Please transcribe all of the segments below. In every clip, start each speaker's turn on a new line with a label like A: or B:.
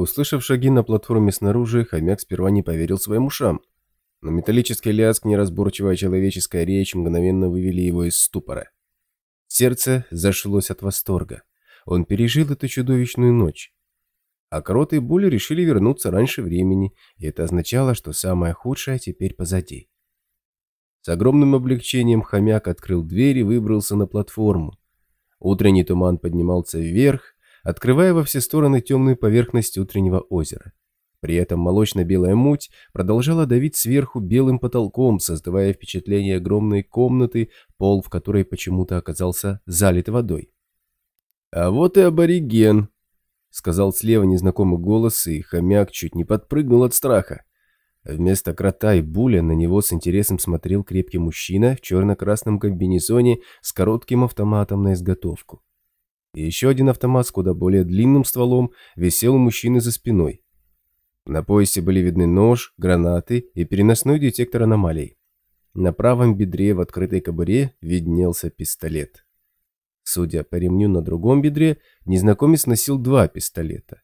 A: Услышав шаги на платформе снаружи, хомяк сперва не поверил своим ушам. Но металлический лязг, неразборчивая человеческая речь мгновенно вывели его из ступора. Сердце зашлось от восторга. Он пережил эту чудовищную ночь. А Крот и Буль решили вернуться раньше времени, и это означало, что самое худшее теперь позади. С огромным облегчением хомяк открыл дверь и выбрался на платформу. Утренний туман поднимался вверх, открывая во все стороны темную поверхность утреннего озера. При этом молочно-белая муть продолжала давить сверху белым потолком, создавая впечатление огромной комнаты, пол в которой почему-то оказался залит водой. «А вот и абориген», — сказал слева незнакомый голос, и хомяк чуть не подпрыгнул от страха. Вместо крота и буля на него с интересом смотрел крепкий мужчина в черно-красном комбинезоне с коротким автоматом на изготовку. И еще один автомат с куда более длинным стволом висел у мужчины за спиной. На поясе были видны нож, гранаты и переносной детектор аномалий. На правом бедре в открытой кобуре виднелся пистолет. Судя по ремню на другом бедре, незнакомец носил два пистолета.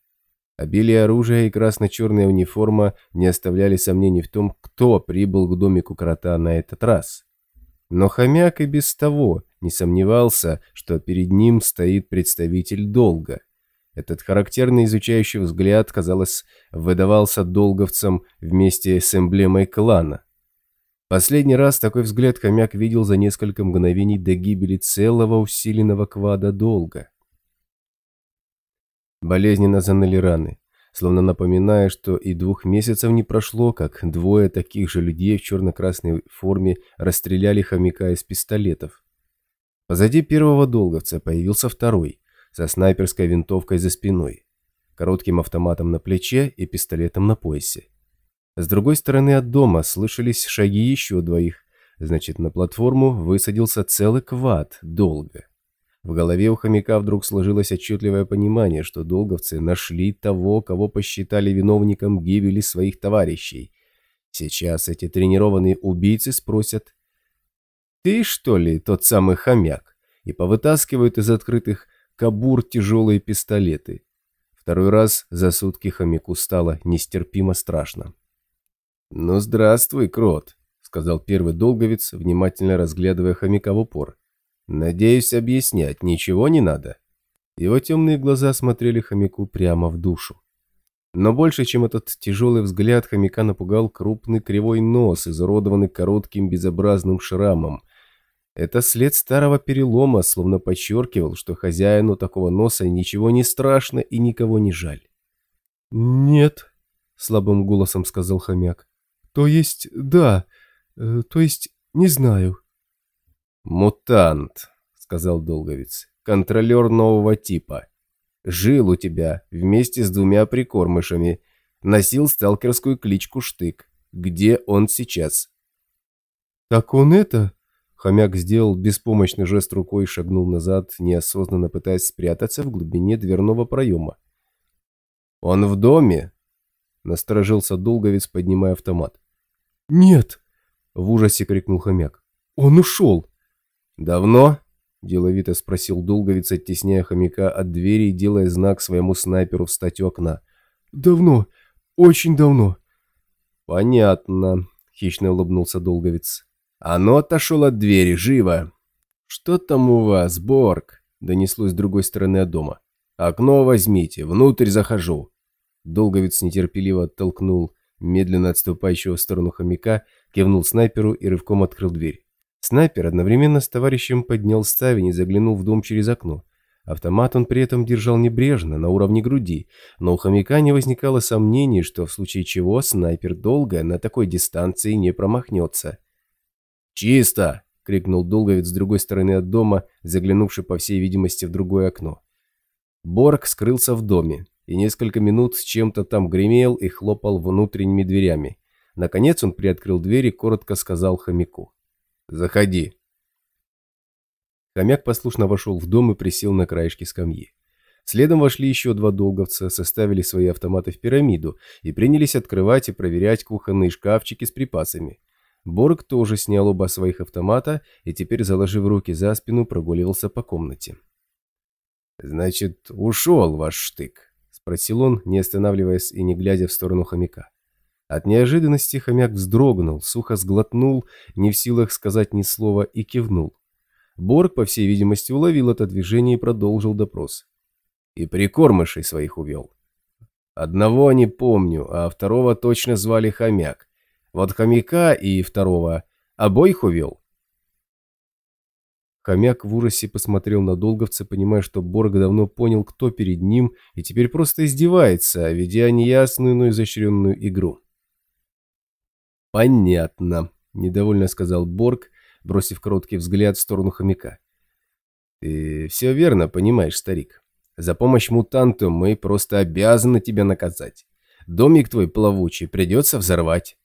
A: Обилие оружия и красно-черная униформа не оставляли сомнений в том, кто прибыл к домику крота на этот раз. Но хомяк и без того не сомневался, что перед ним стоит представитель долга. Этот характерный изучающий взгляд, казалось, выдавался долговцам вместе с эмблемой клана. Последний раз такой взгляд хомяк видел за несколько мгновений до гибели целого усиленного квада долга. Болезненно заныли раны, словно напоминая, что и двух месяцев не прошло, как двое таких же людей в черно-красной форме расстреляли хомяка из пистолетов. Позади первого долговца появился второй – со снайперской винтовкой за спиной, коротким автоматом на плече и пистолетом на поясе. С другой стороны от дома слышались шаги еще двоих, значит, на платформу высадился целый квад долго. В голове у хомяка вдруг сложилось отчетливое понимание, что долговцы нашли того, кого посчитали виновником гибели своих товарищей. Сейчас эти тренированные убийцы спросят «Ты, что ли, тот самый хомяк?» и повытаскивают из открытых кабур тяжелые пистолеты. Второй раз за сутки хомяку стало нестерпимо страшно. «Ну, здравствуй, крот», — сказал первый долговец, внимательно разглядывая хомяка в упор. «Надеюсь, объяснять ничего не надо». Его темные глаза смотрели хомяку прямо в душу. Но больше, чем этот тяжелый взгляд, хомяка напугал крупный кривой нос, изуродованный коротким безобразным шрамом, это след старого перелома словно подчеркивал, что хозяину такого носа ничего не страшно и никого не жаль. «Нет», — слабым голосом сказал хомяк. «То есть, да, э, то есть, не знаю».
B: «Мутант», — сказал Долговец, — «контролер нового типа. Жил у тебя вместе с двумя прикормышами, носил сталкерскую кличку Штык. Где он сейчас?»
A: «Так он это...» Хомяк сделал беспомощный жест рукой и шагнул назад, неосознанно пытаясь спрятаться в глубине дверного проема.
B: «Он в доме?» — насторожился Долговец, поднимая автомат.
A: «Нет!» — в ужасе крикнул хомяк. «Он ушел!»
B: «Давно?» — деловито спросил Долговец, оттесняя хомяка от двери и делая знак своему снайперу встать у окна.
A: «Давно! Очень давно!»
B: «Понятно», — хищно улыбнулся Долговец. «А ну отошел от двери, живо!» «Что там у вас, Борг?» – донеслось с другой стороны от дома. «Окно возьмите, внутрь захожу». Долговец нетерпеливо оттолкнул медленно отступающего в сторону хомяка, кивнул снайперу и рывком открыл дверь. Снайпер одновременно с товарищем поднял ставень и заглянул в дом через окно. Автомат он при этом держал небрежно, на уровне груди, но у хомяка не возникало сомнений, что в случае чего снайпер долго на такой дистанции не промахнется.
A: «Чисто!» — крикнул Долговец с другой стороны от дома, заглянувший, по всей видимости, в другое окно. Борг скрылся в доме и несколько минут с чем-то там гремел и хлопал внутренними дверями. Наконец он приоткрыл дверь и коротко сказал хомяку. «Заходи». Хомяк послушно вошел в дом и присел на краешке скамьи. Следом вошли еще два долговца, составили свои автоматы в пирамиду и принялись открывать и проверять кухонные шкафчики с припасами. Борг тоже снял оба своих автомата и теперь, заложив руки за спину, прогуливался по комнате.
B: «Значит, ушел ваш штык?»
A: – спросил он, не останавливаясь и не глядя в сторону хомяка. От неожиданности хомяк вздрогнул, сухо сглотнул, не в силах сказать ни слова, и кивнул. Борг, по всей видимости, уловил это движение и продолжил допрос. И прикормышей своих увел. Одного не помню, а второго точно звали хомяк. Вот хомяка и второго обоих увел. Хомяк в ужасе посмотрел на долговца, понимая, что Борг давно понял, кто перед ним, и теперь просто издевается, ведя неясную, но изощренную игру. «Понятно», — недовольно сказал Борг, бросив короткий взгляд в сторону хомяка. «Ты все верно понимаешь, старик. За помощь мутанту мы просто обязаны тебя наказать. Домик твой плавучий придется взорвать».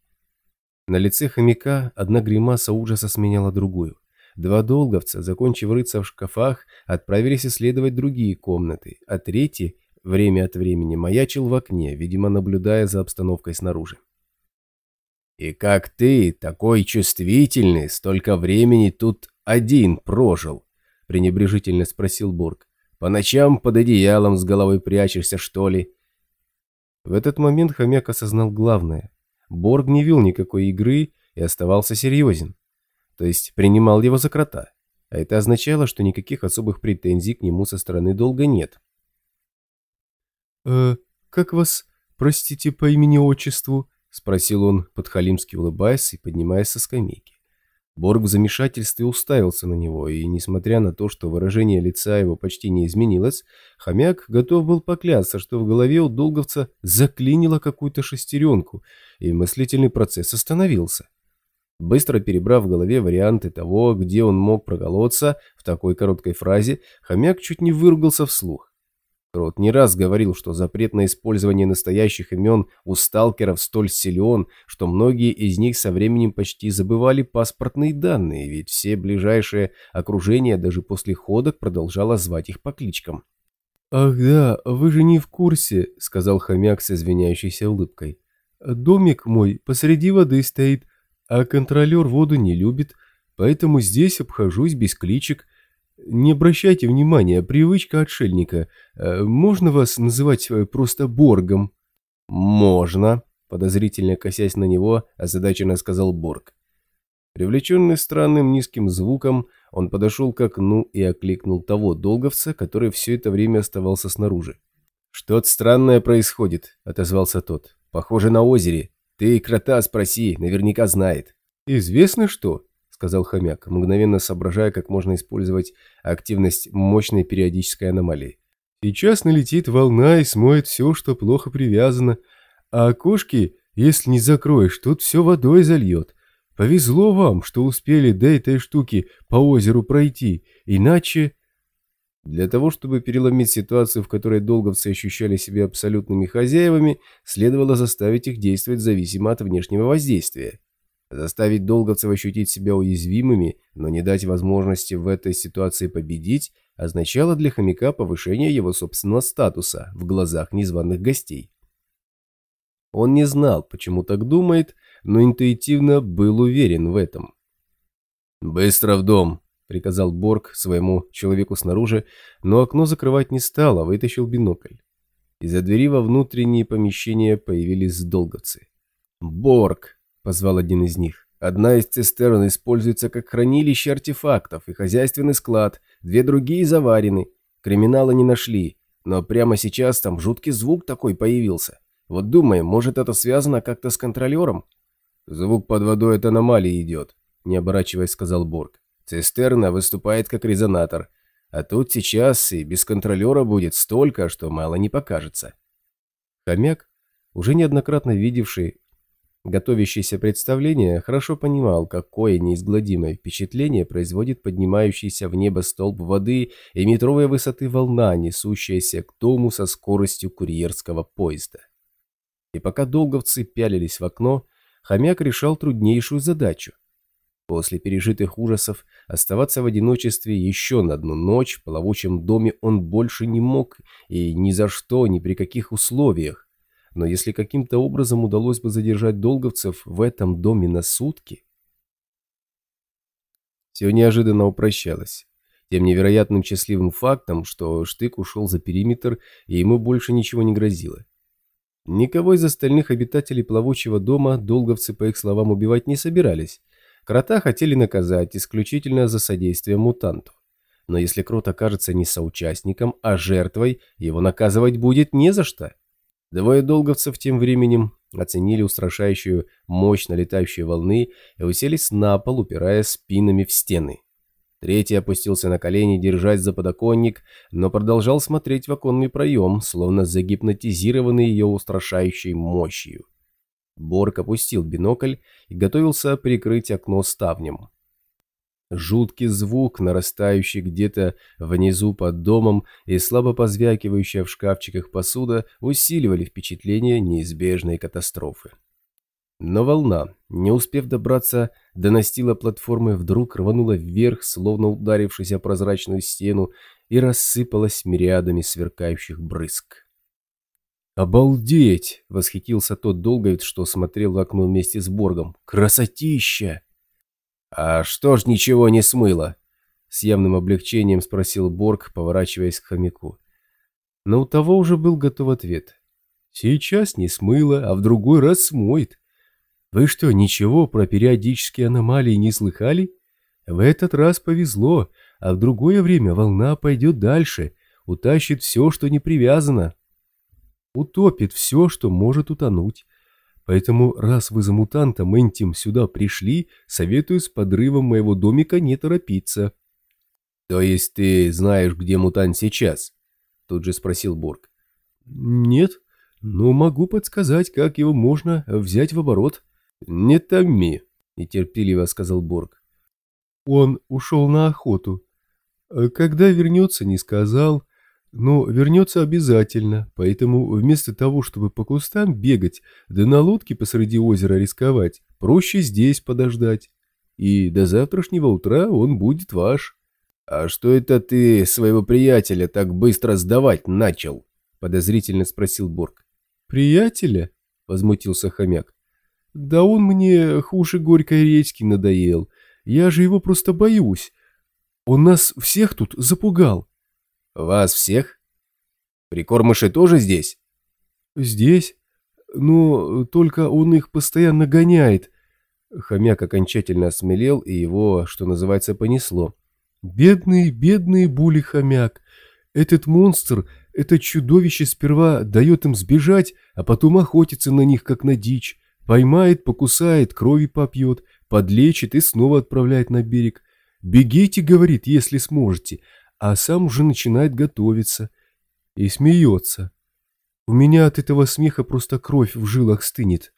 A: На лице хомяка одна гримаса ужаса сменяла другую. Два долговца, закончив рыться в шкафах, отправились исследовать другие комнаты, а третий время от времени маячил в окне, видимо, наблюдая за обстановкой снаружи. «И как ты, такой чувствительный, столько времени тут один прожил?» – пренебрежительно спросил Бург. «По ночам под одеялом с головой прячешься, что ли?» В этот момент хомяк осознал главное. Борг не вел никакой игры и оставался серьезен то есть принимал его за крота, а это означало, что никаких особых претензий к нему со стороны долга нет.
B: «Э, как вас, простите, по имени-отчеству?» — спросил он, подхалимски улыбаясь и поднимаясь со скамейки. Борг в замешательстве уставился на него, и, несмотря на то, что выражение лица его почти не изменилось, хомяк готов был поклясться, что в голове у долговца заклинило какую-то шестеренку, и мыслительный процесс остановился. Быстро перебрав в голове варианты того, где он мог проколоться в такой короткой фразе, хомяк чуть не выругался вслух. Крот не раз говорил, что запрет на использование настоящих имен у сталкеров столь силен, что многие из них со временем почти забывали паспортные данные, ведь все ближайшее окружение даже после ходок продолжало звать их по кличкам.
A: «Ах да, вы же не в курсе», — сказал хомяк с извиняющейся улыбкой. «Домик мой посреди воды стоит, а контролер воду не любит, поэтому здесь обхожусь без кличек. Не обращайте внимания, привычка отшельника. Э, можно вас называть э, просто Боргом?»
B: «Можно», — подозрительно косясь на него, озадаченно сказал Борг. Привлеченный странным низким звуком, он подошел к окну и окликнул того долговца, который все это время оставался снаружи. «Что-то странное происходит», — отозвался тот. «Похоже на озере. «Ты крота спроси, наверняка знает».
A: «Известно что?» — сказал хомяк, мгновенно соображая, как можно использовать активность мощной периодической аномалии. «Сейчас налетит волна и смоет все, что плохо привязано, а окошки, если не закроешь, тут все водой зальет. Повезло вам, что успели до этой штуки по озеру пройти, иначе...»
B: Для того, чтобы переломить ситуацию, в которой долговцы ощущали себя абсолютными хозяевами, следовало заставить их действовать зависимо от внешнего воздействия. Заставить долговцев ощутить себя уязвимыми, но не дать возможности в этой ситуации победить, означало для хомяка повышение его собственного статуса в глазах незваных гостей. Он не знал, почему так думает, но интуитивно был уверен в этом. «Быстро в дом!» приказал Борг своему человеку снаружи, но окно закрывать не стал, а вытащил бинокль. Из-за двери во внутренние помещения появились долговцы. «Борг!» – позвал один из них. «Одна из цистерн используется как хранилище артефактов и хозяйственный склад, две другие заварены. Криминала не нашли, но прямо сейчас там жуткий звук такой появился. Вот думаем, может это связано как-то с контролером?» «Звук под водой от аномалии идет», – не оборачиваясь, сказал Борг. Цистерна выступает как резонатор, а тут сейчас и без контролера будет столько, что мало не покажется. Хомяк, уже неоднократно видевший готовящееся представление, хорошо понимал, какое неизгладимое впечатление производит поднимающийся в небо столб воды и метровой высоты волна, несущаяся к дому со скоростью курьерского поезда. И пока долговцы пялились в окно, хомяк решал труднейшую задачу После пережитых ужасов оставаться в одиночестве еще на одну ночь в плавучем доме он больше не мог и ни за что, ни при каких условиях. Но если каким-то образом удалось бы задержать долговцев в этом доме на сутки... Все неожиданно упрощалось. Тем невероятным счастливым фактом, что Штык ушел за периметр, и ему больше ничего не грозило. Никого из остальных обитателей плавучего дома долговцы, по их словам, убивать не собирались. Крота хотели наказать исключительно за содействие мутанту. Но если Крот окажется не соучастником, а жертвой, его наказывать будет не за что. Двое долговцев тем временем оценили устрашающую мощь налетающей волны и уселись на пол, упирая спинами в стены. Третий опустился на колени, держась за подоконник, но продолжал смотреть в оконный проем, словно загипнотизированный ее устрашающей мощью. Борг опустил бинокль и готовился прикрыть окно ставнем. Жуткий звук, нарастающий где-то внизу под домом и слабо позвякивающая в шкафчиках посуда, усиливали впечатление неизбежной катастрофы. Но волна, не успев добраться до настила платформы, вдруг рванула вверх, словно ударившись о прозрачную стену, и рассыпалась мириадами сверкающих брызг. «Обалдеть!» — восхитился тот долговец, что смотрел в окно вместе с Боргом. «Красотища!» «А что ж ничего не смыло?» С явным облегчением спросил Борг, поворачиваясь к хомяку. Но у того уже был готов ответ. «Сейчас не смыло, а в другой раз смоет. Вы что, ничего про периодические аномалии не слыхали? В этот раз повезло, а в другое время волна пойдет дальше, утащит все, что не привязано. Утопит все, что может утонуть. Поэтому, раз вы за мутантом Энтим сюда пришли, советую с подрывом моего домика не торопиться. — То есть ты знаешь, где мутант сейчас? — тут же спросил Борг. — Нет, но могу подсказать, как его можно взять в оборот. — Не томи, — нетерпеливо сказал Борг. — Он ушел на охоту. Когда вернется, не сказал. Но вернется обязательно, поэтому вместо того, чтобы по кустам бегать, да на лодке посреди озера рисковать, проще здесь подождать. И до завтрашнего утра он будет ваш. «А что это ты своего приятеля так быстро сдавать начал?» — подозрительно спросил Борг. «Приятеля?» — возмутился хомяк. «Да он мне хуже горькой редьки надоел. Я же его просто боюсь. Он нас всех тут запугал.
A: «Вас всех? Прикормыши тоже здесь?»
B: «Здесь. Но только он их постоянно гоняет». Хомяк окончательно осмелел, и его, что называется, понесло. «Бедный, бедный були-хомяк. Этот монстр, это чудовище сперва дает им сбежать, а потом охотится на них, как на дичь. Поймает, покусает, крови попьет, подлечит и снова отправляет на берег. «Бегите», — говорит, — «если сможете, а сам уже начинает готовиться и смеется. У меня от этого смеха просто кровь в жилах стынет.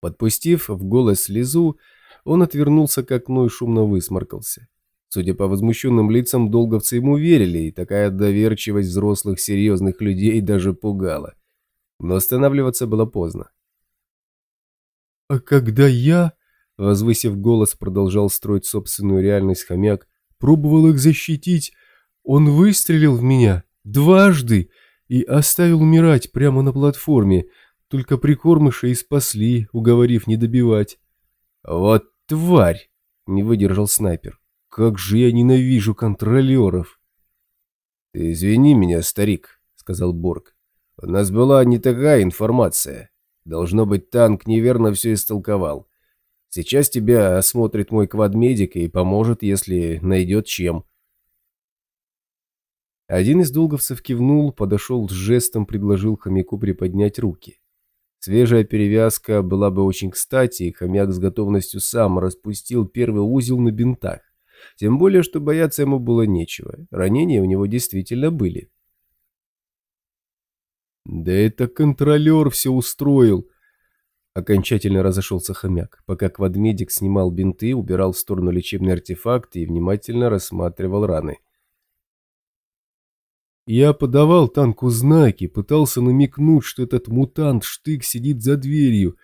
A: Подпустив в голос слезу, он отвернулся к окну и шумно высморкался. Судя по возмущенным лицам, долговцы ему верили, и такая доверчивость взрослых серьезных людей даже пугала. Но останавливаться было поздно.
B: «А когда я...» — возвысив голос, продолжал строить собственную реальность хомяк, пробовал их защитить. Он выстрелил в меня дважды и оставил умирать прямо на платформе. Только прикормыши и спасли, уговорив не добивать.
A: «Вот тварь!» — не выдержал снайпер. «Как же я ненавижу контролеров!» «Ты извини меня, старик», — сказал Борг. «У нас была не такая информация. Должно быть, танк неверно все истолковал. Сейчас тебя осмотрит мой квадмедик и поможет, если найдет чем. Один из долговцев кивнул, подошел с жестом, предложил хомяку приподнять руки. Свежая перевязка была бы очень кстати, и хомяк с готовностью сам распустил первый узел на бинтах. Тем более, что бояться ему было нечего. Ранения у него действительно были.
B: «Да это контролер все устроил», Окончательно разошелся хомяк, пока квадмедик снимал бинты, убирал в сторону лечебный артефакт и внимательно рассматривал раны. Я подавал танку знаки, пытался намекнуть, что этот мутант-штык сидит за дверью,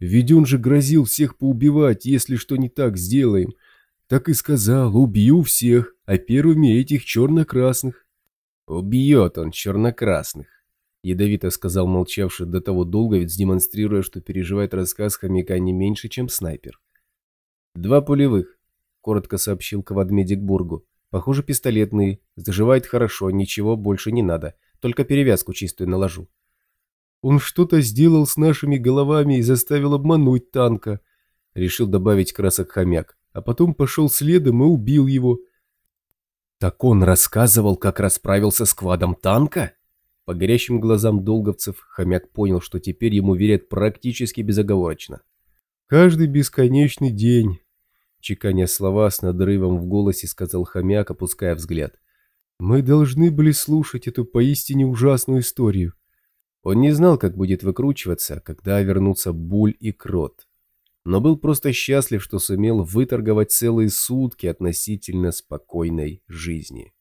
B: ведь он же грозил всех поубивать, если что не так сделаем. Так и сказал, убью всех, а первыми этих черно-красных.
A: Убьет он черно-красных. Ядовито сказал молчавший до того долговец, демонстрируя, что переживает рассказ хомяка не меньше, чем снайпер. Два пулевых. коротко сообщил Кавадмедик Бургу. «Похоже, пистолетный. Заживает хорошо, ничего больше не надо. Только перевязку чистую наложу». «Он что-то сделал с нашими головами и заставил обмануть танка», — решил добавить красок хомяк, а потом пошел следом и убил его. «Так он рассказывал, как расправился с квадом танка?» По горящим глазам долговцев хомяк понял, что теперь ему верят практически безоговорочно. «Каждый бесконечный день», — чеканя слова с надрывом в голосе сказал хомяк, опуская взгляд. «Мы должны были слушать эту поистине ужасную историю». Он не знал, как будет выкручиваться, когда вернутся Буль и Крот. Но был просто счастлив, что сумел выторговать целые сутки относительно спокойной жизни.